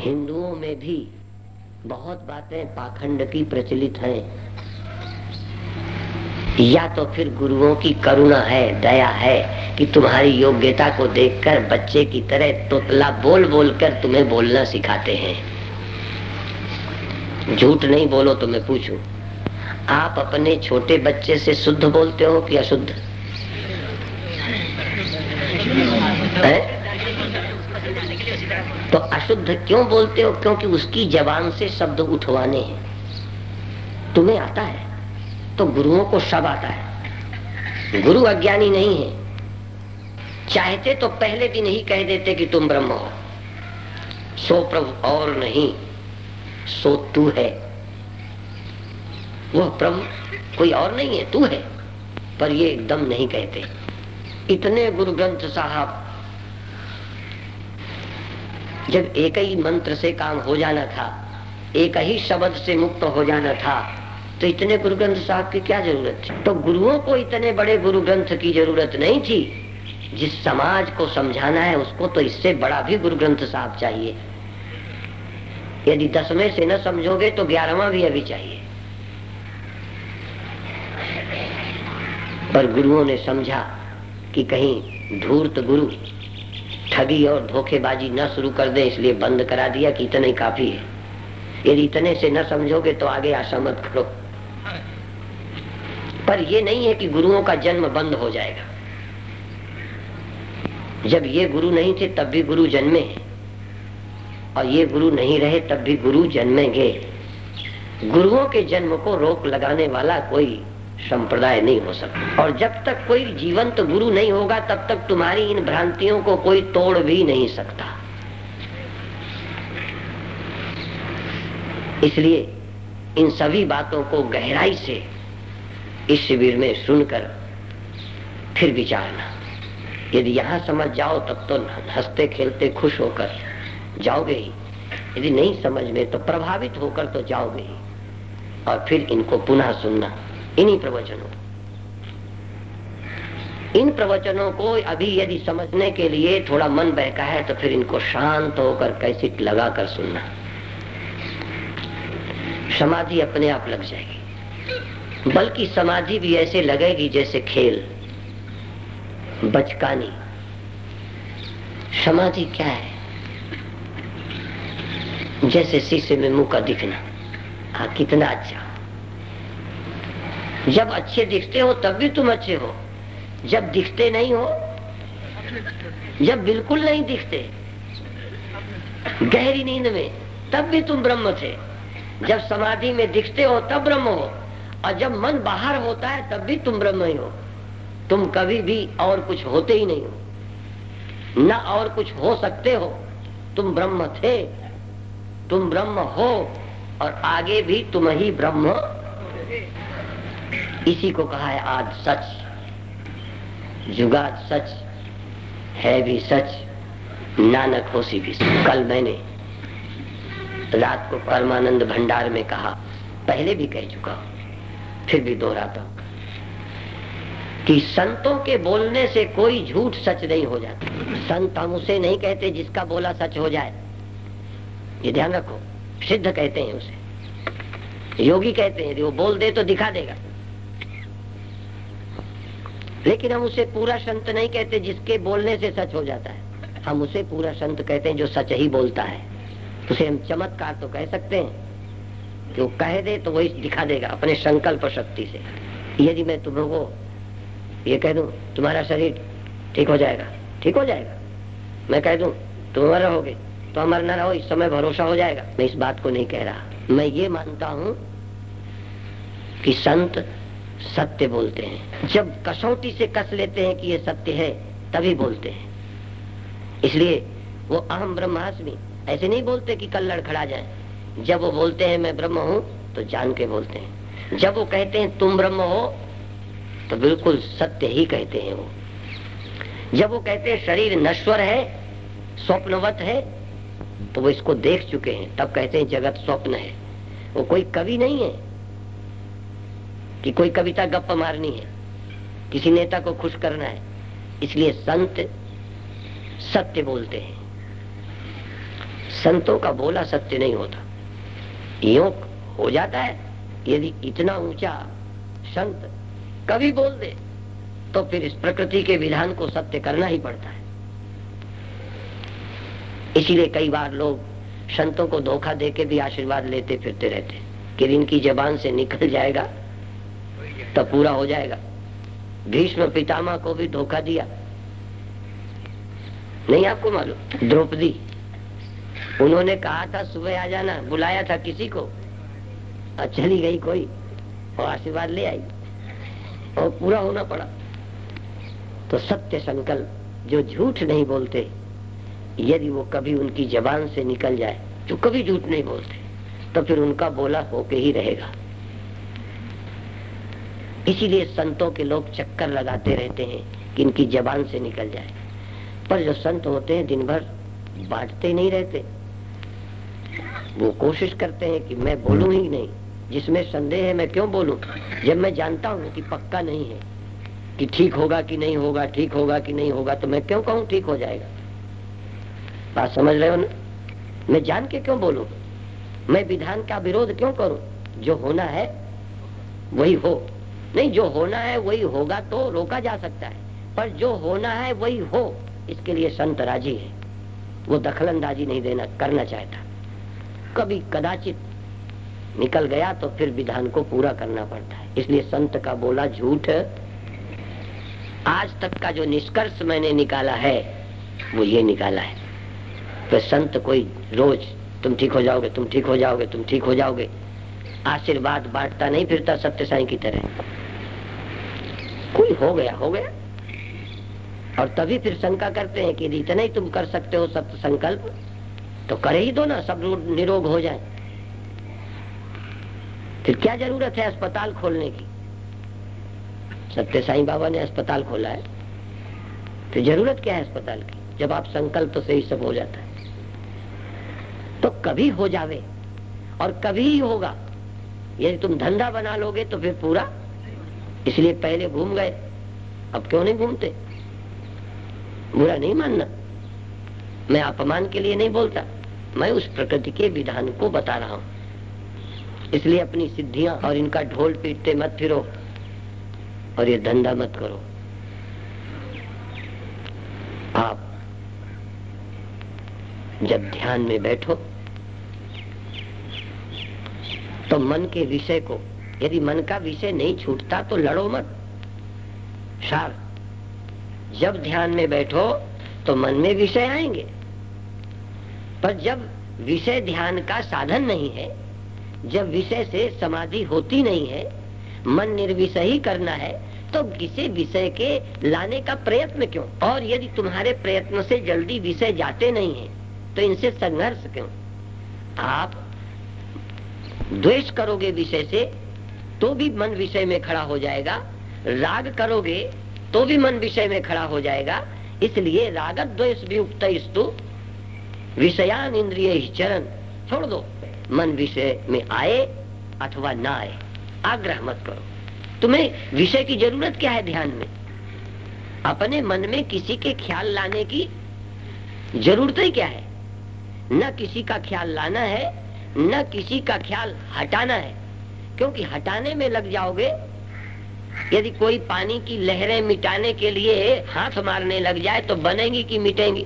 हिंदुओं में भी बहुत बातें पाखंड की प्रचलित हैं। या तो फिर गुरुओं की करुणा है, दया है कि तुम्हारी योग्यता को देखकर बच्चे की तरह तोतला बोल बोल कर तुम्हें बोलना सिखाते हैं। झूठ नहीं बोलो तो मैं पूछूँ। आप अपने छोटे बच्चे से शुद्ध बोलते हो कि अशुद्ध? है? तो अशुद्ध क्यों बोलते हो? क्योंकि उसकी जबान से शब्द उठवाने हैं। तुम्हें आता है तो गुरुओं को सब आता है। गुरु अज्ञानी नहीं है। चाहते तो पहले दिन ही कह देते कि तुम ब्रह्म हो। सो प्रभु और नहीं, सो तू है। वह प्रभु कोई और नहीं है, तू है। पर ये एकदम नहीं कहते। इतने गुरु ग्रंथ साहब जब एक ही मंत्र से काम हो जाना था एक ही शब्द से मुक्त हो जाना था तो इतने गुरु ग्रंथ साहब की क्या ज़रूरत थी? तो गुरुओं को इतने बड़े गुरु ग्रंथ की ज़रूरत नहीं थी। जिस समाज को समझाना है, उसको तो इससे बड़ा भी गुरु ग्रंथ साहब चाहिए। यदि दसवें से न समझोगे तो ग्यारहवा भी अभी चाहिए। पर गुरुओं ने समझा कि कहीं धूर्त गुरु ठगी और धोखेबाजी न शुरू कर दे, इसलिए बंद करा दिया कि इतने काफ़ी है। यदि इतने से न समझोगे तो आगे आशा करो पर यह नहीं है कि गुरुओं का जन्म बंद हो जाएगा। जब ये गुरु नहीं थे, तब भी गुरु जन्मे। और ये गुरु नहीं रहे, तब भी गुरु जन्मेंगे। गुरुओं के जन्म को रोक लगाने वाला कोई संप्रदाय नहीं हो सकता। और जब तक कोई जीवंत गुरु नहीं होगा, तब तक तुम्हारी इन भ्रांतियों को कोई तोड़ भी नहीं सकता। इसलिए इन सभी बातों को गहराई से इस शिविर में सुनकर फिर विचारना। यदि यहाँ समझ जाओ, तब तो हँसते खेलते खुश होकर जाओगे ही। यदि नहीं समझ में तो प्रभावित होकर तो जाओगे ही। और फिर इनको पुनः सुनना। इन्हीं प्रवचनों। इन प्रवचनों को अभी यदि समझने के लिए थोड़ा मन बहका है तो फिर इनको शांत होकर कैसे लगाकर सुनना। समाधि अपने आप लग जाएगी। बल्कि समाधि भी ऐसे लगेगी जैसे खेल। बचकानी। समाधि क्या है? जैसे शीशे में मुँह का दिखना। हाँ कितना अच्छा। जब अच्छे दिखते हो, तब भी तुम अच्छे हो। जब दिखते नहीं हो, जब बिल्कुल नहीं दिखते, गहरी नींद में, तब भी तुम ब्रह्म थे। जब समाधि में दिखते हो, तब ब्रह्म हो। और जब मन बाहर होता है, तब भी तुम ब्रह्म ही हो। तुम कभी भी और कुछ होते ही नहीं हो। न और कुछ हो सकते हो, तुम ब्रह्म थे। तुम ब्रह्म हो, और आगे भी तुम ही ब्रह्म। इसी को कहा है आज सच। जुगात सच, है भी सच, नानक होशी भी सच। कल मैंने रात को परमानंद भंडार में कहा, पहले भी कह चुका हूँ, फिर भी दोहराता हूँ कि संतों के बोलने से कोई झूठ सच नहीं हो जाता। संत हम उसे नहीं कहते जिसका बोला सच हो जाए। ये ध्यान रखो, सिद्ध कहते हैं उसे। योगी कहते हैं वो बोल दे तो दिखा देगा। लेकिन हम उसे पूरा संत नहीं कहते जिसके बोलने से सच हो जाता है। हम उसे पूरा संत कहते हैं जो सच ही बोलता है। उसे हम चमत्कार तो कह सकते हैं। वो कह दे तो वही दिखा देगा अपने संकल्प शक्ति से। यदि मैं तुम्हें वो ये कह दू, तुम्हारा शरीर ठीक हो जाएगा? ठीक हो जाएगा। मैं कह दू, तुम अमर रहोगे? तो अमर न रहो, इस समय भरोसा हो जाएगा। मैं इस बात को नहीं कह रहा। मैं ये मानता हूँ कि संत सत्य बोलते हैं। जब कसौटी से कस लेते हैं कि ये सत्य है, तभी बोलते हैं। इसलिए वो अहम ब्रह्मास्मि, ऐसे नहीं बोलते कि कल लड़खड़ा जाए। जब वो बोलते हैं, मैं ब्रह्म हूँ तो जान के बोलते हैं। जब वो कहते हैं, तुम ब्रह्म हो तो बिल्कुल सत्य ही कहते हैं वो। जब वो कहते हैं, शरीर नश्वर है, स्वप्नवत है तो वो इसको देख चुके हैं। तब कहते हैं, जगत स्वप्न है। वो कोई कवि नहीं है। कि कोई कविता गप्प मारनी है। किसी नेता को खुश करना है। इसलिए संत सत्य बोलते हैं। संतों का बोला सत्य नहीं होता। यो हो जाता है, यदि इतना ऊँचा संत कभी बोल दे तो फिर इस प्रकृति के विधान को सत्य करना ही पड़ता है। इसीलिए कई बार लोग संतों को धोखा दे के भी आशीर्वाद लेते फिरते रहते कि इनकी जबान से निकल जाएगा। तो पूरा हो जाएगा। भीष्म पितामह को भी धोखा दिया। नहीं आपको मालूम? द्रौपदी। उन्होंने कहा था, सुबह आ जाना। बुलाया था किसी को। चली गई कोई। और आशीर्वाद ले आई। और पूरा होना पड़ा। तो सत्य संकल्प, जो झूठ नहीं बोलते, यदि वो कभी उनकी जबान से निकल जाए जो कभी झूठ नहीं बोलते। तो फिर उनका बोला होके ही रहेगा। इसीलिए संतों के लोग चक्कर लगाते रहते हैं कि इनकी जबान से निकल जाए। पर जो संत होते हैं दिन भर बांटते नहीं रहते। वो कोशिश करते हैं कि मैं बोलूँ ही नहीं। जिसमें संदेह है, मैं क्यों बोलूँ? जब मैं जानता हूँ कि पक्का नहीं है, कि ठीक होगा कि नहीं होगा, ठीक होगा कि नहीं होगा तो मैं क्यों कहूँ ठीक हो जाएगा? बात समझ रहे हो ना? मैं जान के क्यों बोलूँ? मैं विधान का विरोध क्यों करूँ? जो होना है, वही हो। नहीं, जो होना है वही होगा तो रोका जा सकता है। पर जो होना है वही हो, इसके लिए संत राज़ी है। वो दखलंदाजी नहीं देना, करना चाहता। कभी कदाचित निकल गया तो फिर विधान को पूरा करना पड़ता है। इसलिए संत का बोला झूठ। आज तक का जो निष्कर्ष मैंने निकाला है, वो ये निकाला है तो संत कोई रोज, तुम ठीक हो जाओगे, तुम ठीक हो जाओगे, तुम ठीक हो जाओगे। आशीर्वाद बांटता नहीं फिरता सत्य साई की तरह। कोई हो गया हो गया। और तभी फिर शंका करते हैं कि इतना ही तुम कर सकते हो सत्य संकल्प तो करे ही दो ना, सब निरोग हो जाए। फिर क्या ज़रूरत है अस्पताल खोलने की? सत्य साईं बाबा ने अस्पताल खोला है। तो ज़रूरत क्या है अस्पताल की? जब आप संकल्प से ही सब हो जाता है। तो कभी हो जावे, और कभी ही होगा। यदि तुम धंधा बना लोगे तो फिर पूरा इसलिए पहले घूम गए। अब क्यों नहीं घूमते? बुरा नहीं मानना। मैं अपमान के लिए नहीं बोलता। मैं उस प्रकृति के विधान को बता रहा हूँ। इसलिए अपनी सिद्धियाँ और इनका ढोल पीटते मत फिरो और ये धंधा मत करो। आप जब ध्यान में बैठो तो मन के विषय को यदि मन का विषय नहीं छूटता तो लड़ो मत। सार जब ध्यान में बैठो तो मन में विषय आएँगे। पर जब विषय ध्यान का साधन नहीं है, जब विषय से समाधि होती नहीं है, मन निर्विषय ही करना है तो किसी विषय के लाने का प्रयत्न क्यों? और यदि तुम्हारे प्रयत्न से जल्दी विषय जाते नहीं है तो इनसे संघर्ष क्यों? आप द्वेष करोगे विषय से तो भी मन विषय में खड़ा हो जाएगा। राग करोगे तो भी मन विषय में खड़ा हो जाएगा। इसलिए भी उक्त स्तु, विषयान इंद्रिय चरण। छोड़ दो। मन विषय में आए अथवा ना आए, आग्रह मत करो। तुम्हें विषय की ज़रूरत क्या है ध्यान में? अपने मन में किसी के ख्याल लाने की ज़रूरत ही क्या है? न किसी का ख्याल लाना है, न किसी का ख्याल हटाना है। क्योंकि हटाने में लग जाओगे। यदि कोई पानी की लहरें मिटाने के लिए हाथ मारने लग जाए तो बनेंगी कि मिटेंगी?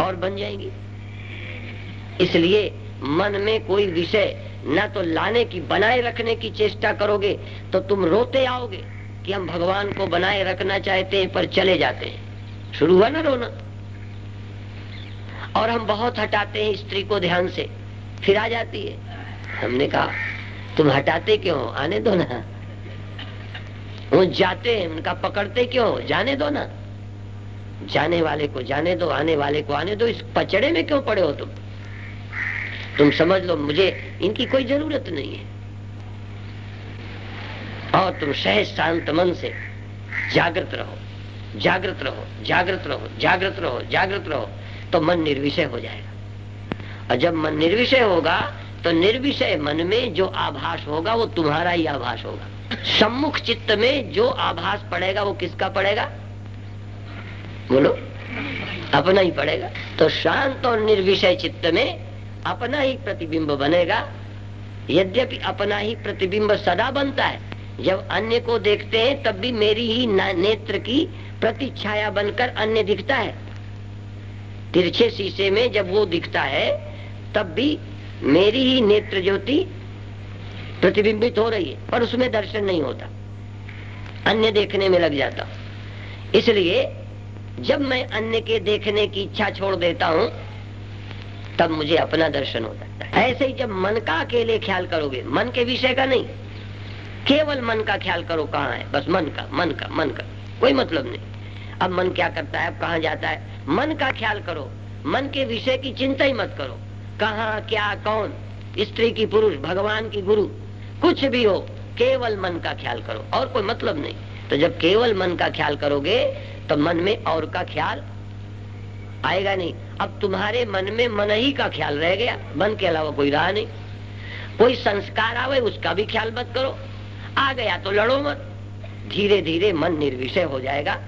और बन जाएँगी। इसलिए मन में कोई विषय न तो लाने की, बनाए रखने की चेष्टा करोगे तो तुम रोते आओगे कि हम भगवान को बनाए रखना चाहते हैं, पर चले जाते हैं। शुरू हुआ ना रोना? और हम बहुत हटाते हैं स्त्री को ध्यान से। फिर आ जाती है। हमने कहा तुम हटाते क्यों आने दो ना। वो जाते हैं, उनका पकड़ते क्यों जाने दो ना। जाने वाले को जाने दो, आने वाले को आने दो। इस पचड़े में क्यों पड़े हो तुम? तुम समझ लो, मुझे इनकी कोई ज़रूरत नहीं है। और तुम सहज शांत मन से जागृत रहो। जागृत रहो जागृत रहो जागृत रहो जागृत रहो तो मन निर्विषय हो जाएगा। और जब मन निर्विषय होगा तो निर्विषय मन में जो आभास होगा, वो तुम्हारा ही आभास होगा। सम्मुख चित्त में जो आभास पड़ेगा, वो किसका पड़ेगा? बोलो, अपना ही पड़ेगा। तो शांत और निर्विषय चित्त में अपना ही प्रतिबिंब बनेगा। यद्यपि अपना ही प्रतिबिंब सदा बनता है, जब अन्य को देखते हैं, तब भी मेरी ही नेत्र की प्रतिछाया बनकर अन्य दिखता है। तिरछे शीशे में जब वो दिखता है, तब भी मेरी ही नेत्र ज्योति प्रतिबिंबित हो रही है, पर उसमें दर्शन नहीं होता। अन्य देखने में लग जाता इसलिए जब मैं अन्य के देखने की इच्छा छोड़ देता हूँ, तब मुझे अपना दर्शन होता है। ऐसे ही जब मन का अकेले ख्याल करोगे, मन के विषय का नहीं, केवल मन का ख्याल करो कहाँ है, बस मन का मन का मन का, कोई मतलब नहीं। अब मन क्या करता है, अब कहाँ जाता है? मन का ख्याल करो, मन के विषय की चिंता ही मत करो। कहाँ, क्या, कौन? स्त्री की, पुरुष, भगवान की, गुरु। कुछ भी हो, केवल मन का ख्याल करो। और कोई मतलब नहीं। तो जब केवल मन का ख्याल करोगे तो मन में और का ख्याल आएगा नहीं। अब तुम्हारे मन में मन ही का ख्याल रह गया। मन के अलावा कोई रहा नहीं। कोई संस्कार आवे, उसका भी ख्याल मत करो। आ गया तो लड़ो मत। धीरे धीरे मन निर्विषय हो जाएगा।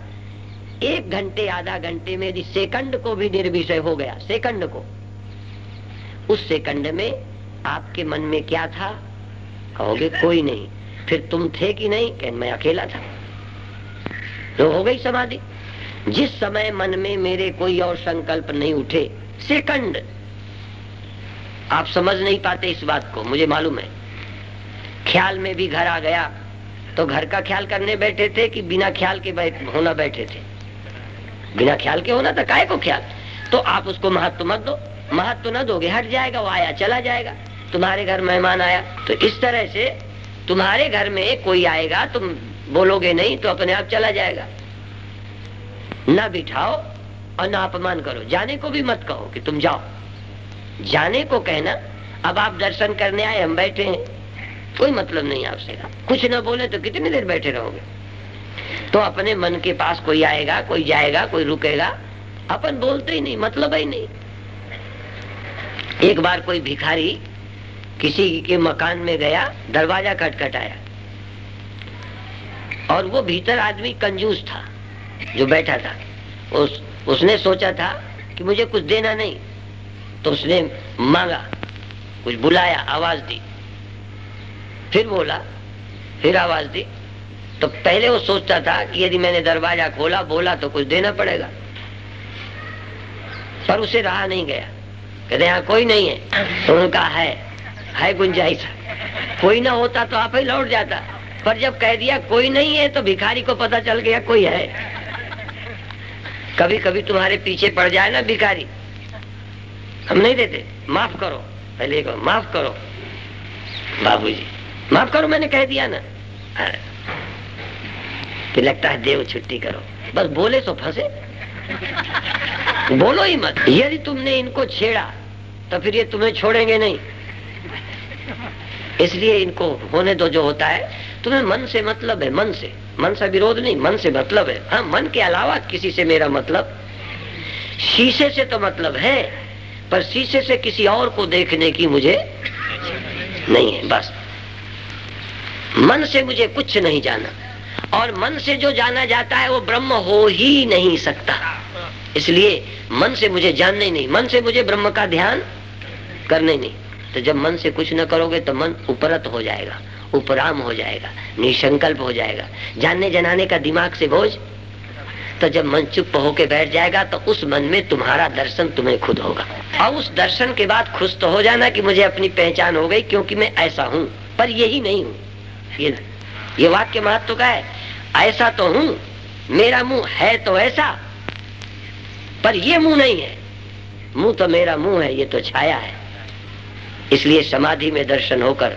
एक घंटे, आधा घंटे में यदि सेकंड को भी निर्विषय हो गया, सेकंड को उस सेकंड में आपके मन में क्या था? कहोगे, कोई नहीं। फिर तुम थे कि नहीं? कह, मैं अकेला था। तो हो गई समाधि। जिस समय मन में मेरे कोई और संकल्प नहीं उठे सेकंड आप समझ नहीं पाते इस बात को, मुझे मालूम है। ख्याल में भी घर आ गया तो घर का ख्याल करने बैठे थे कि बिना ख्याल के बैठ, होना बैठे थे। बिना ख्याल के होना था काय को ख्याल? तो आप उसको महत्व मत दो। महत्व न दोगे, हट जाएगा, वो आया, चला जाएगा। तुम्हारे घर मेहमान आया तो इस तरह से तुम्हारे घर में कोई आएगा, तुम बोलोगे नहीं तो अपने आप चला जाएगा। न बिठाओ और न अपमान करो। जाने को भी मत कहो कि तुम जाओ। जाने को कहना, अब आप दर्शन करने आए, हम बैठे हैं। कोई मतलब नहीं आपसे। कुछ ना बोले तो कितनी देर बैठे रहोगे? तो अपने मन के पास कोई आएगा, कोई जाएगा, कोई रुकेगा। अपन बोलते ही नहीं मतलब ही नहीं। एक बार कोई भिखारी किसी के मकान में गया, दरवाज़ा खटखटाया। और वो भीतर आदमी कंजूस था, जो बैठा था। उस, उसने सोचा था कि मुझे कुछ देना नहीं तो उसने मांगा, कुछ बुलाया, आवाज़ दी। फिर बोला, फिर आवाज़ दी। तो पहले वो सोचता था कि यदि मैंने दरवाज़ा खोला, बोला तो कुछ देना पड़ेगा। पर उसे रहा नहीं गया। कहते यहाँ कोई नहीं है। तो उनका है है गुंजाइश। कोई ना होता तो आप ही लौट जाता। पर जब कह दिया, कोई नहीं है तो भिखारी को पता चल गया, कोई है। कभी कभी तुम्हारे पीछे पड़ जाए ना भिखारी। हम नहीं देते। माफ़ करो। पहले को माफ़ करो। बाबूजी, माफ़ करो, मैंने कह दिया ना। फिर लगता है देव छुट्टी करो। बस बोले तो फंसे। बोलो ही मत। यदि तुमने इनको छेड़ा तो फिर ये तुम्हें छोड़ेंगे नहीं। इसलिए इनको होने दो जो होता है। तुम्हें मन से मतलब है, मन से। मन से विरोध नहीं, मन से मतलब है। हाँ मन के अलावा किसी से मेरा मतलब? शीशे से तो मतलब है, पर शीशे से किसी और को देखने की मुझे नहीं है, बस। मन से मुझे कुछ नहीं जाना। और मन से जो जाना जाता है, वो ब्रह्म हो ही नहीं सकता। इसलिए मन से मुझे जानना ही नहीं। मन से मुझे ब्रह्म का ध्यान करने नहीं। तो जब मन से कुछ न करोगे तो मन उपरत हो जाएगा, उपराम हो जाएगा, निसंकल्प हो जाएगा। जानने जनाने का दिमाग से बोझ। तो जब मन चुप होके बैठ जाएगा तो उस मन में तुम्हारा दर्शन तुम्हें खुद होगा। और उस दर्शन के बाद खुश तो हो जाना कि मुझे अपनी पहचान हो गई क्योंकि मैं ऐसा हूँ, पर यही नहीं हूँ। ये ये वाक्य महत्व का है। ऐसा तो हूँ, मेरा मुँह है तो ऐसा, पर ये मुँह नहीं है। मुँह तो मेरा मुँह है, ये तो छाया है। इसलिए समाधि में दर्शन होकर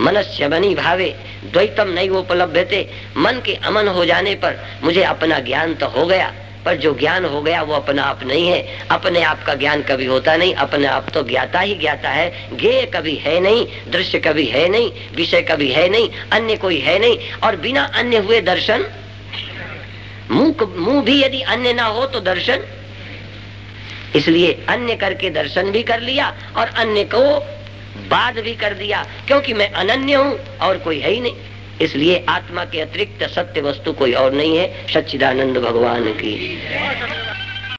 मनस्य बनी भावे, द्वैतम नहीं वो उपलब्ध थे मन के अमन हो जाने पर मुझे अपना ज्ञान तो हो गया, पर जो ज्ञान हो गया वो अपना आप नहीं है। अपने आप का ज्ञान कभी होता नहीं, अपने आप तो ज्ञाता ही ज्ञाता है। ज्ञेय कभी है नहीं, दृश्य कभी है नहीं, विषय कभी है नहीं, अन्य कोई है नहीं, और बिना अन्य हुए दर्शन? मुँह मुँह भी यदि अन्य ना हो तो दर्शन? इसलिए अन्य करके दर्शन भी कर लिया, और अन्य को बाद भी कर दिया, क्योंकि मैं अनन्य हूँ और कोई है ही नहीं। इसलिए आत्मा के अतिरिक्त सत्य वस्तु कोई और नहीं है, सच्चिदानंद भगवान की।